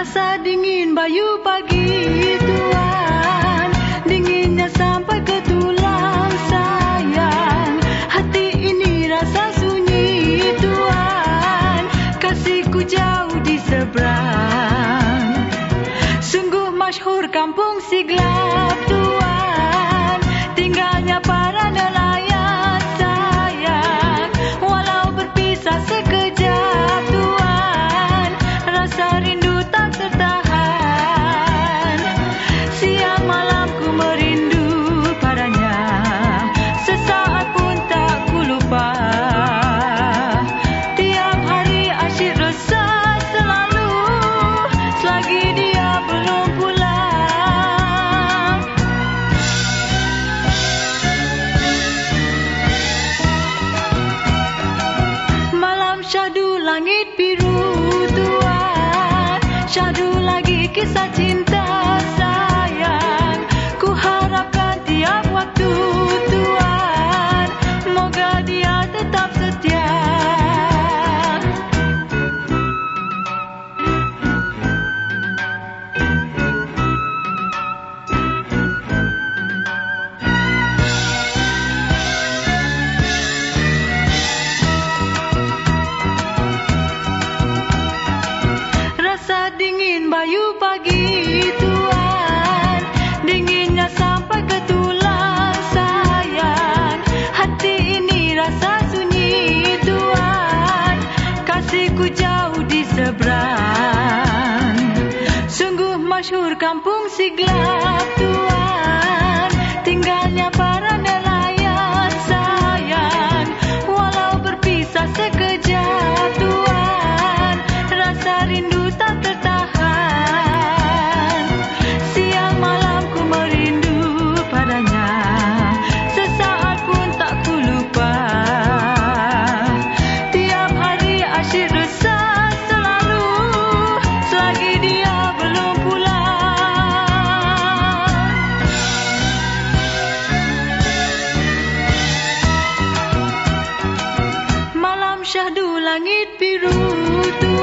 Rasa dingin bayu pagi tuan Dinginnya sampai ke tulang sayang. Hati ini rasa sunyi tuan Kasihku jauh di seberang. Sungguh masyhur kampung Siglap tuan Tinggalnya para nelayan langit biru tuan. Syahdu lagi kisah cinta Rasa dingin bayu pagi tuan Dinginnya sampai ke tulang sayang. Hati ini rasa sunyi tuan Kasihku jauh di seberang. Sungguh masyhur kampung Siglap tuan Tinggalnya syahdu langit biru tua